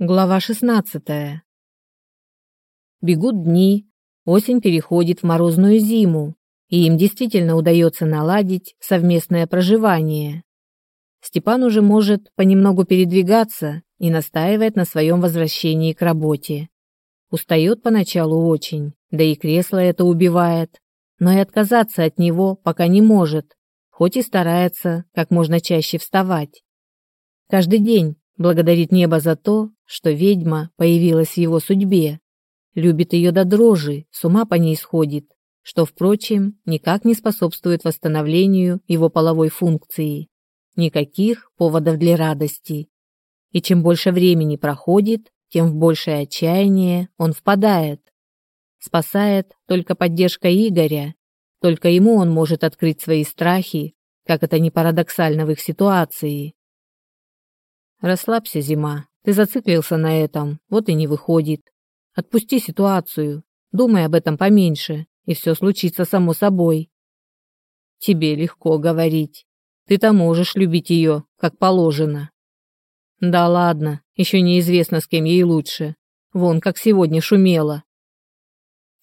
Глава 16. Бегут дни, осень переходит в морозную зиму, и им действительно удается наладить совместное проживание. Степан уже может понемногу передвигаться и настаивает на своем возвращении к работе. Устает поначалу очень, да и кресло это убивает, но и отказаться от него пока не может, хоть и старается как можно чаще вставать. Каждый день благодарит небо за то, что ведьма появилась в его судьбе, любит ее до дрожи, с ума по ней сходит, что, впрочем, никак не способствует восстановлению его половой функции. Никаких поводов для радости. И чем больше времени проходит, тем в большее отчаяние он впадает. Спасает только поддержка Игоря, только ему он может открыть свои страхи, как это не парадоксально в их ситуации. Расслабься, зима. Ты зациклился на этом, вот и не выходит. Отпусти ситуацию, думай об этом поменьше, и все случится само собой. Тебе легко говорить. Ты-то можешь любить ее, как положено. Да ладно, еще неизвестно, с кем ей лучше. Вон, как сегодня шумело.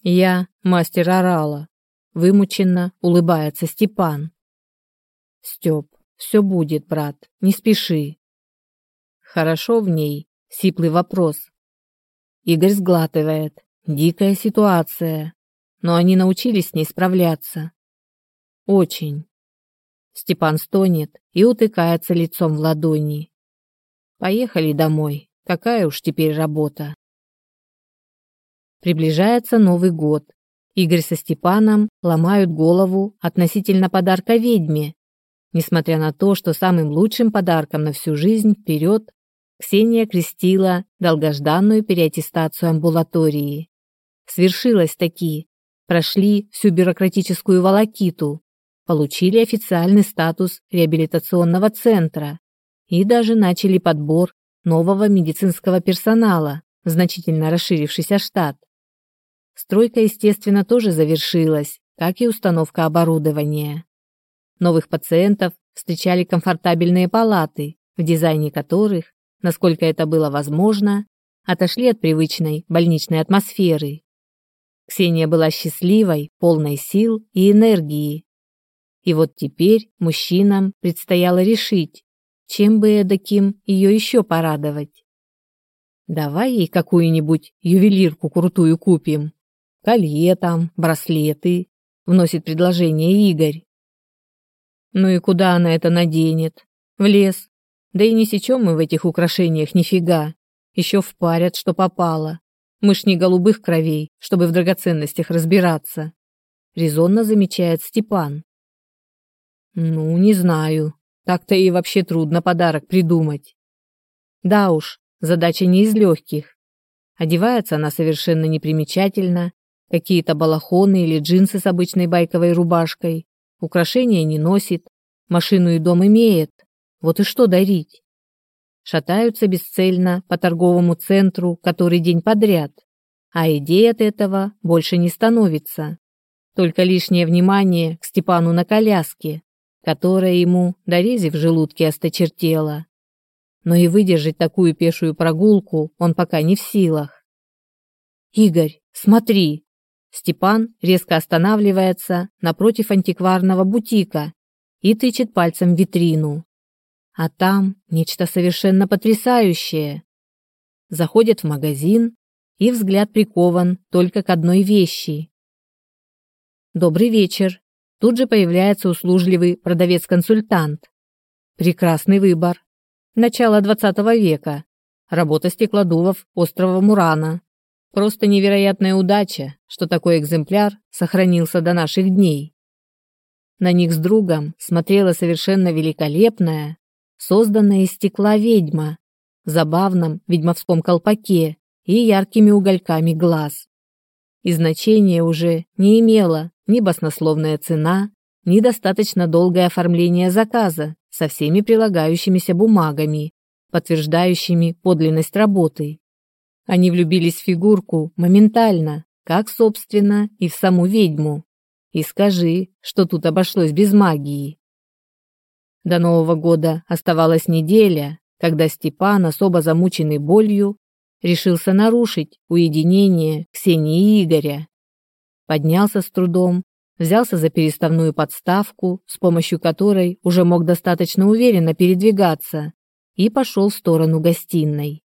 Я мастер орала. Вымученно улыбается Степан. Степ, все будет, брат, не спеши. Хорошо в ней? Сиплый вопрос. Игорь сглатывает. Дикая ситуация. Но они научились с ней справляться. Очень. Степан стонет и утыкается лицом в ладони. Поехали домой. Какая уж теперь работа. Приближается Новый год. Игорь со Степаном ломают голову относительно подарка ведьме, несмотря на то, что самым лучшим подарком на всю жизнь вперед Ксения крестила долгожданную переаттестацию амбулатории. Свершилось таки. Прошли всю бюрократическую волокиту, получили официальный статус реабилитационного центра и даже начали подбор нового медицинского персонала, значительно расширившийся штат. Стройка, естественно, тоже завершилась, как и установка оборудования. Новых пациентов встречали комфортабельные палаты, в дизайне которых насколько это было возможно, отошли от привычной больничной атмосферы. Ксения была счастливой, полной сил и энергии. И вот теперь мужчинам предстояло решить, чем бы эдаким ее еще порадовать. Давай ей какую-нибудь ювелирку крутую купим. Колье там, браслеты, вносит предложение Игорь. Ну и куда она это наденет? В лес, да и не сечем мы в этих украшениях нифига. Еще впарят, что попало. Мы ж не голубых кровей, чтобы в драгоценностях разбираться. Резонно замечает Степан. Ну, не знаю. Так-то и вообще трудно подарок придумать. Да уж, задача не из легких. Одевается она совершенно непримечательно. Какие-то балахоны или джинсы с обычной байковой рубашкой. Украшения не носит. Машину и дом имеет. Вот и что дарить? Шатаются бесцельно по торговому центру который день подряд, а идей от этого больше не становится. Только лишнее внимание к Степану на коляске, которая ему до рези в желудке осточертела. Но и выдержать такую пешую прогулку он пока не в силах. «Игорь, смотри!» Степан резко останавливается напротив антикварного бутика и тычет пальцем в витрину. А там нечто совершенно потрясающее. Заходит в магазин, и взгляд прикован только к одной вещи. Добрый вечер. Тут же появляется услужливый продавец-консультант. Прекрасный выбор. Начало 20 века. Работа стеклодувов острова Мурана. Просто невероятная удача, что такой экземпляр сохранился до наших дней. На них с другом смотрела совершенно великолепная, созданная из стекла ведьма, в забавном ведьмовском колпаке и яркими угольками глаз. И значения уже не имела ни баснословная цена, ни достаточно долгое оформление заказа со всеми прилагающимися бумагами, подтверждающими подлинность работы. Они влюбились в фигурку моментально, как, собственно, и в саму ведьму. И скажи, что тут обошлось без магии. До Нового года оставалась неделя, когда Степан, особо замученный болью, решился нарушить уединение Ксении и Игоря. Поднялся с трудом, взялся за переставную подставку, с помощью которой уже мог достаточно уверенно передвигаться, и пошел в сторону гостиной.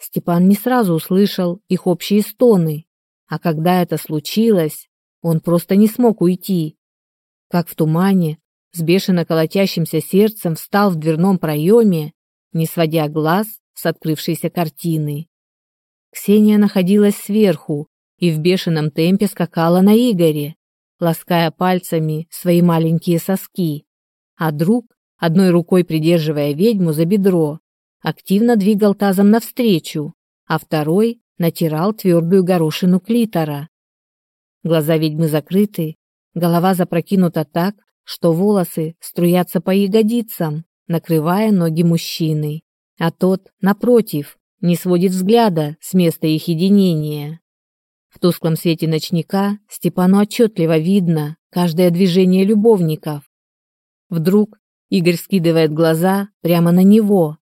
Степан не сразу услышал их общие стоны, а когда это случилось, он просто не смог уйти. Как в тумане, с бешено колотящимся сердцем встал в дверном проеме, не сводя глаз с открывшейся картины. Ксения находилась сверху и в бешеном темпе скакала на Игоре, лаская пальцами свои маленькие соски, а друг, одной рукой придерживая ведьму за бедро, активно двигал тазом навстречу, а второй натирал твердую горошину клитора. Глаза ведьмы закрыты, голова запрокинута так, что волосы струятся по ягодицам, накрывая ноги мужчины, а тот, напротив, не сводит взгляда с места их единения. В тусклом свете ночника Степану отчетливо видно каждое движение любовников. Вдруг Игорь скидывает глаза прямо на него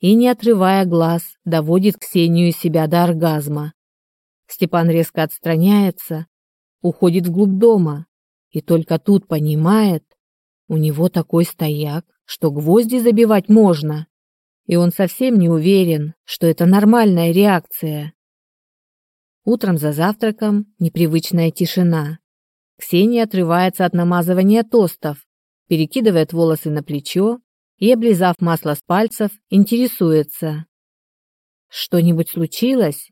и, не отрывая глаз, доводит Ксению себя до оргазма. Степан резко отстраняется, уходит вглубь дома и только тут понимает, у него такой стояк, что гвозди забивать можно. И он совсем не уверен, что это нормальная реакция. Утром за завтраком непривычная тишина. Ксения отрывается от намазывания тостов, перекидывает волосы на плечо и, облизав масло с пальцев, интересуется. «Что-нибудь случилось?»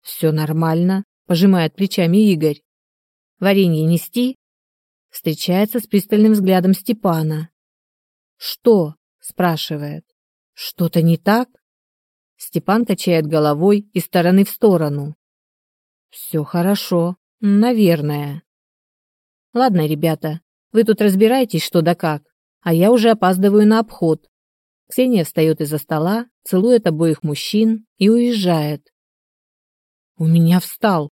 «Все нормально», — пожимает плечами Игорь. «Варенье нести?» Встречается с пристальным взглядом Степана. «Что?» – спрашивает. «Что-то не так?» Степан качает головой из стороны в сторону. «Все хорошо, наверное». «Ладно, ребята, вы тут разбирайтесь что да как, а я уже опаздываю на обход». Ксения встает из-за стола, целует обоих мужчин и уезжает. «У меня встал»,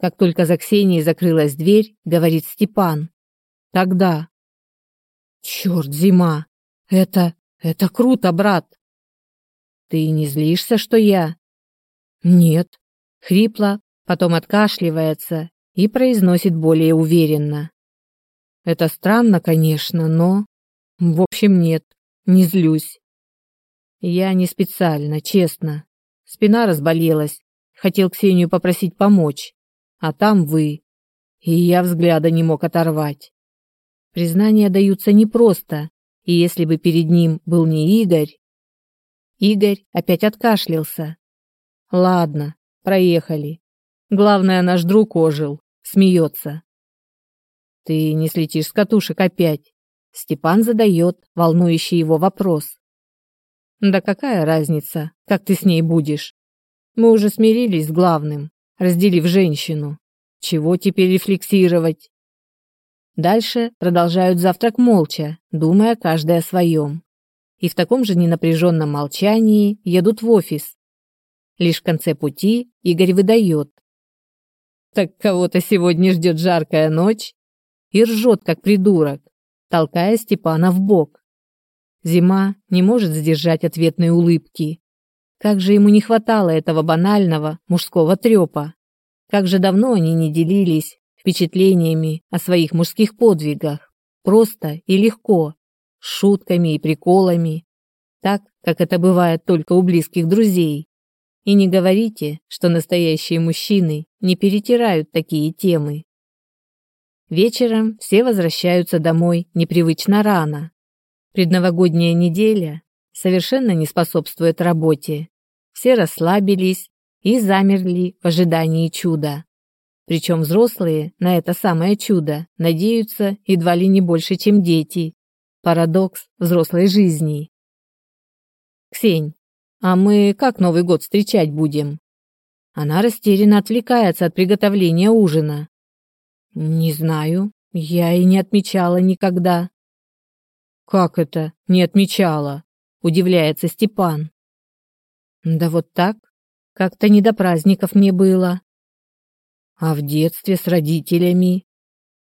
как только за Ксенией закрылась дверь, говорит Степан. Тогда. Черт, зима. Это... это круто, брат. Ты не злишься, что я? Нет. Хрипло, потом откашливается и произносит более уверенно. Это странно, конечно, но... В общем, нет, не злюсь. Я не специально, честно. Спина разболелась. Хотел Ксению попросить помочь. А там вы. И я взгляда не мог оторвать. Признания даются непросто, и если бы перед ним был не Игорь... Игорь опять откашлялся. Ладно, проехали. Главное, наш друг ожил, смеется. Ты не слетишь с катушек опять? Степан задает волнующий его вопрос. Да какая разница, как ты с ней будешь? Мы уже смирились с главным, разделив женщину. Чего теперь рефлексировать? Дальше продолжают завтрак молча, думая каждый о своем. И в таком же ненапряженном молчании едут в офис. Лишь в конце пути Игорь выдает. «Так кого-то сегодня ждет жаркая ночь?» И ржет, как придурок, толкая Степана в бок. Зима не может сдержать ответной улыбки. Как же ему не хватало этого банального мужского трепа. Как же давно они не делились впечатлениями о своих мужских подвигах, просто и легко, шутками и приколами, так, как это бывает только у близких друзей. И не говорите, что настоящие мужчины не перетирают такие темы. Вечером все возвращаются домой непривычно рано. Предновогодняя неделя совершенно не способствует работе. Все расслабились и замерли в ожидании чуда. Причем взрослые на это самое чудо надеются едва ли не больше, чем дети. Парадокс взрослой жизни. Ксень, а мы как Новый год встречать будем? Она растерянно отвлекается от приготовления ужина. Не знаю, я и не отмечала никогда. Как это не отмечала? Удивляется Степан. Да вот так, как-то не до праздников мне было. А в детстве с родителями?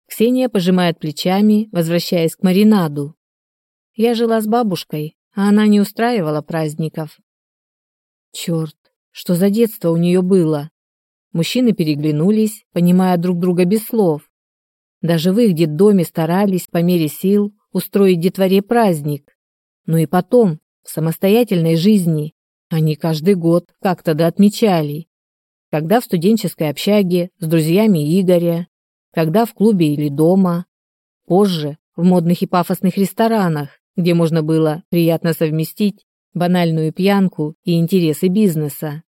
Ксения пожимает плечами, возвращаясь к маринаду. Я жила с бабушкой, а она не устраивала праздников. Черт, что за детство у нее было. Мужчины переглянулись, понимая друг друга без слов. Даже в их детдоме старались по мере сил устроить детворе праздник. Но и потом, в самостоятельной жизни, они каждый год как-то да отмечали. Когда в студенческой общаге с друзьями Игоря, когда в клубе или дома, позже в модных и пафосных ресторанах, где можно было приятно совместить банальную пьянку и интересы бизнеса.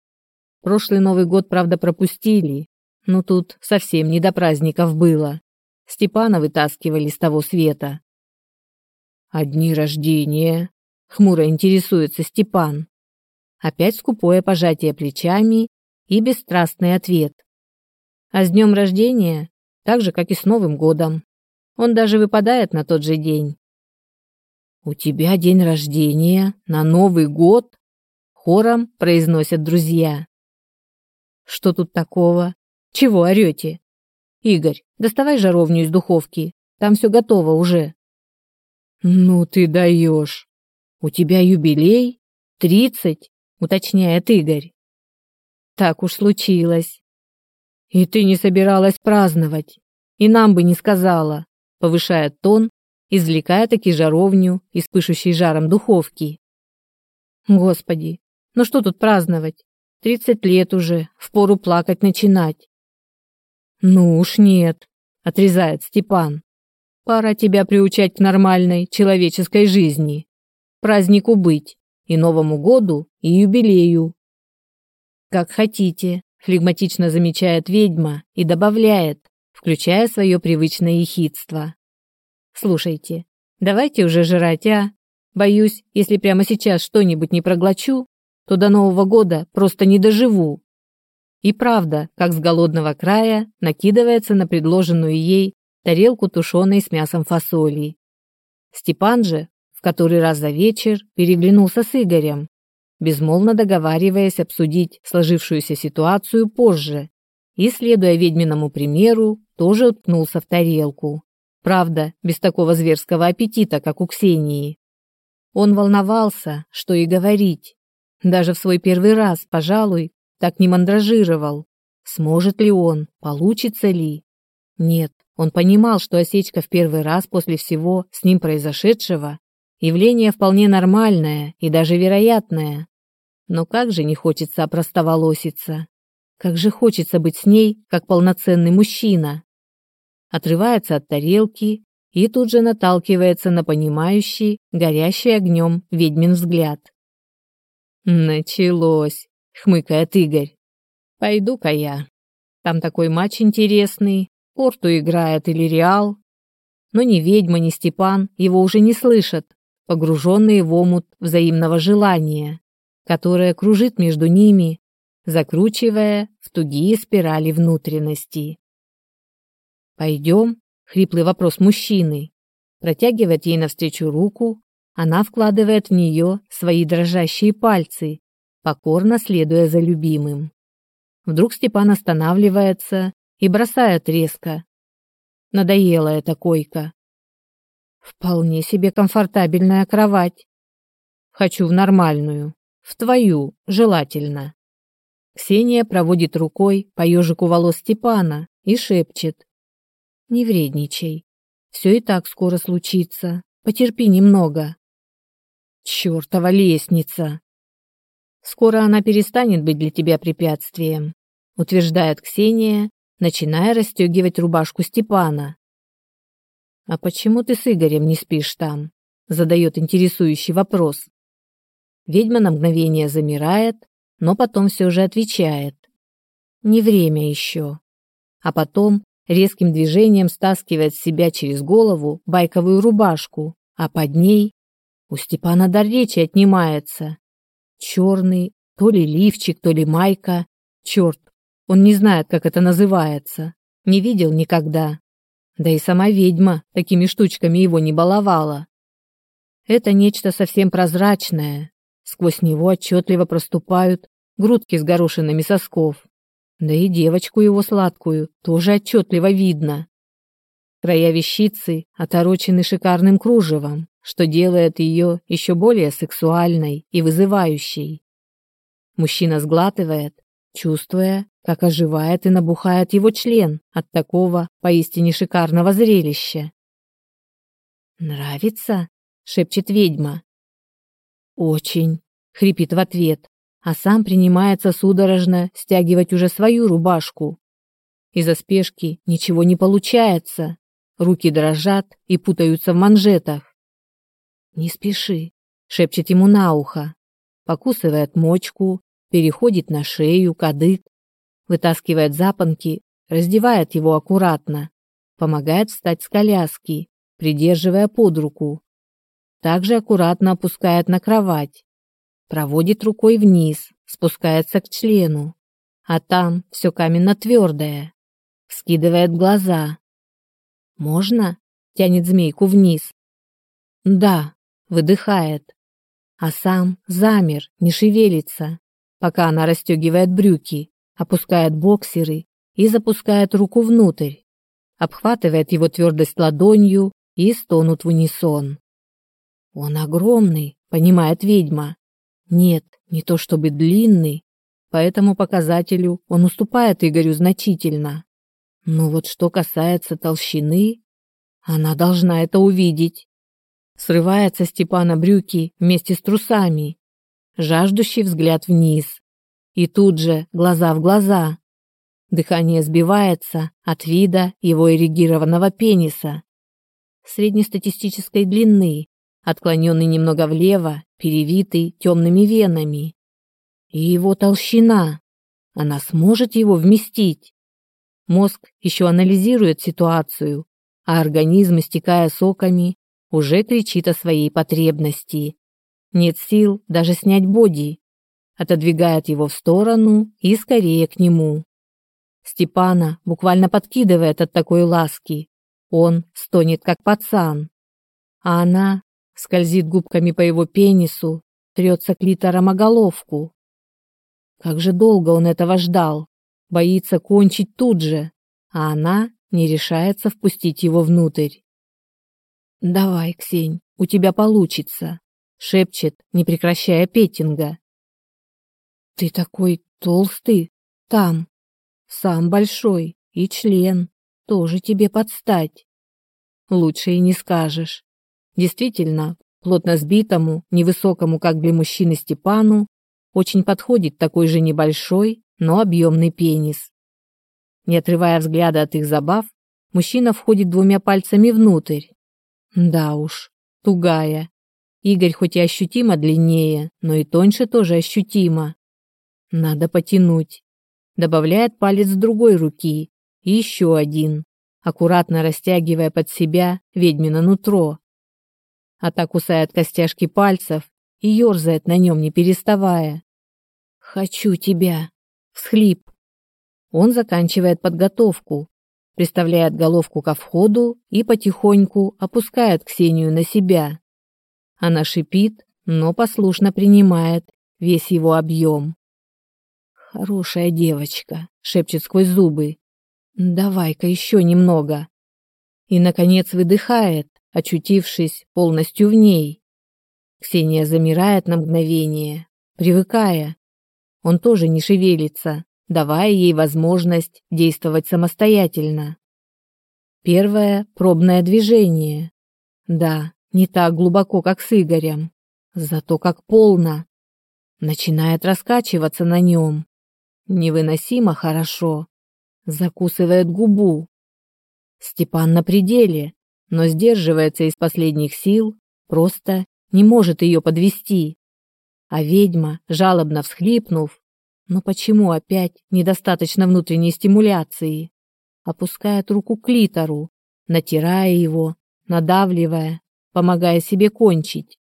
Прошлый Новый год, правда, пропустили, но тут совсем не до праздников было. Степана вытаскивали с того света. «А дни рождения?» — хмуро интересуется Степан. Опять скупое пожатие плечами и бесстрастный ответ. А с днем рождения, так же, как и с Новым годом. Он даже выпадает на тот же день. «У тебя день рождения на Новый год?» Хором произносят друзья. «Что тут такого? Чего орете? Игорь, доставай жаровню из духовки, там все готово уже». «Ну ты даешь! У тебя юбилей? Тридцать?» — уточняет Игорь. «Так уж случилось». «И ты не собиралась праздновать, и нам бы не сказала», — повышает тон, извлекая таки жаровню из пышущей жаром духовки. «Господи, ну что тут праздновать? Тридцать лет уже, впору плакать начинать». «Ну уж нет», — отрезает Степан. Пора тебя приучать к нормальной человеческой жизни. Празднику быть, и Новому году, и юбилею. Как хотите, флегматично замечает ведьма и добавляет, включая свое привычное ехидство. Слушайте, давайте уже жрать, а? Боюсь, если прямо сейчас что-нибудь не проглочу, то до Нового года просто не доживу. И правда, как с голодного края, накидывается на предложенную ей тарелку тушеной с мясом фасоли. Степан же, в который раз за вечер, переглянулся с Игорем, безмолвно договариваясь обсудить сложившуюся ситуацию позже, и, следуя ведьминому примеру, тоже уткнулся в тарелку. Правда, без такого зверского аппетита, как у Ксении. Он волновался, что и говорить. Даже в свой первый раз, пожалуй, так не мандражировал. Сможет ли он, получится ли? Нет, он понимал, что осечка в первый раз после всего с ним произошедшего явление вполне нормальное и даже вероятное. Но как же не хочется опростоволоситься? Как же хочется быть с ней, как полноценный мужчина? Отрывается от тарелки и тут же наталкивается на понимающий, горящий огнем ведьмин взгляд. «Началось», — хмыкает Игорь. «Пойду-ка я. Там такой матч интересный, Порту играет или Реал. Но ни ведьма, ни Степан его уже не слышат, погруженные в омут взаимного желания, которое кружит между ними, закручивая в тугие спирали внутренности. «Пойдем?» — хриплый вопрос мужчины. Протягивает ей навстречу руку, она вкладывает в нее свои дрожащие пальцы, покорно следуя за любимым. Вдруг Степан останавливается и бросает резко. Надоела эта койка. Вполне себе комфортабельная кровать. Хочу в нормальную, в твою, желательно. Ксения проводит рукой по ежику волос Степана и шепчет. Не вредничай. Все и так скоро случится. Потерпи немного. Чёртова лестница. Скоро она перестанет быть для тебя препятствием, утверждает Ксения начиная расстегивать рубашку Степана. «А почему ты с Игорем не спишь там?» задает интересующий вопрос. Ведьма на мгновение замирает, но потом все же отвечает. «Не время еще». А потом резким движением стаскивает с себя через голову байковую рубашку, а под ней у Степана дар речи отнимается. Черный, то ли лифчик, то ли майка. Черт, он не знает, как это называется. Не видел никогда. Да и сама ведьма такими штучками его не баловала. Это нечто совсем прозрачное. Сквозь него отчетливо проступают грудки с горошинами сосков. Да и девочку его сладкую тоже отчетливо видно. Края вещицы оторочены шикарным кружевом, что делает ее еще более сексуальной и вызывающей. Мужчина сглатывает, чувствуя, как оживает и набухает его член от такого поистине шикарного зрелища. «Нравится?» — шепчет ведьма. «Очень», — хрипит в ответ, а сам принимается судорожно стягивать уже свою рубашку. Из-за спешки ничего не получается. Руки дрожат и путаются в манжетах. «Не спеши», — шепчет ему на ухо. Покусывает мочку, переходит на шею, кадык, вытаскивает запонки, раздевает его аккуратно, помогает встать с коляски, придерживая под руку. Также аккуратно опускает на кровать, проводит рукой вниз, спускается к члену, а там все каменно-твердое. Скидывает глаза. «Можно?» — тянет змейку вниз. «Да», — выдыхает. А сам замер, не шевелится, пока она расстегивает брюки, опускает боксеры и запускает руку внутрь, обхватывает его твердость ладонью и стонут в унисон. Он огромный, понимает ведьма. Нет, не то чтобы длинный, по этому показателю он уступает Игорю значительно. Но вот что касается толщины, она должна это увидеть. Срывается Степана брюки вместе с трусами, жаждущий взгляд вниз. И тут же глаза в глаза. Дыхание сбивается от вида его эрегированного пениса. Среднестатистической длины, отклоненный немного влево, перевитый темными венами. И его толщина. Она сможет его вместить. Мозг еще анализирует ситуацию, а организм, истекая соками, уже кричит о своей потребности. Нет сил даже снять боди. Отодвигает его в сторону и скорее к нему. Степана буквально подкидывает от такой ласки. Он стонет, как пацан. А она скользит губками по его пенису, трется клитором о головку. Как же долго он этого ждал боится кончить тут же, а она не решается впустить его внутрь. «Давай, Ксень, у тебя получится», — шепчет, не прекращая петинга. «Ты такой толстый, там, сам большой, и член, тоже тебе подстать. Лучше и не скажешь. Действительно, плотно сбитому, невысокому, как для мужчины Степану, очень подходит такой же небольшой, но объемный пенис. Не отрывая взгляда от их забав, мужчина входит двумя пальцами внутрь. Да уж, тугая. Игорь хоть и ощутимо длиннее, но и тоньше тоже ощутимо. Надо потянуть. Добавляет палец другой руки и еще один, аккуратно растягивая под себя ведьмино нутро. А так кусает костяшки пальцев и ерзает на нем, не переставая. «Хочу тебя!» Всхлип. Он заканчивает подготовку, приставляет головку ко входу и потихоньку опускает Ксению на себя. Она шипит, но послушно принимает весь его объем. «Хорошая девочка», — шепчет сквозь зубы. «Давай-ка еще немного». И, наконец, выдыхает, очутившись полностью в ней. Ксения замирает на мгновение, привыкая, он тоже не шевелится, давая ей возможность действовать самостоятельно. Первое пробное движение. Да, не так глубоко, как с Игорем, зато как полно. Начинает раскачиваться на нем. Невыносимо хорошо. Закусывает губу. Степан на пределе, но сдерживается из последних сил, просто не может ее подвести. А ведьма, жалобно всхлипнув, но почему опять недостаточно внутренней стимуляции, опускает руку к клитору, натирая его, надавливая, помогая себе кончить.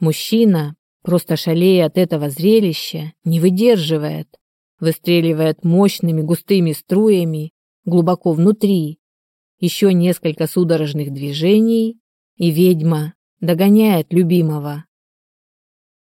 Мужчина, просто шалея от этого зрелища, не выдерживает, выстреливает мощными густыми струями глубоко внутри. Еще несколько судорожных движений, и ведьма догоняет любимого.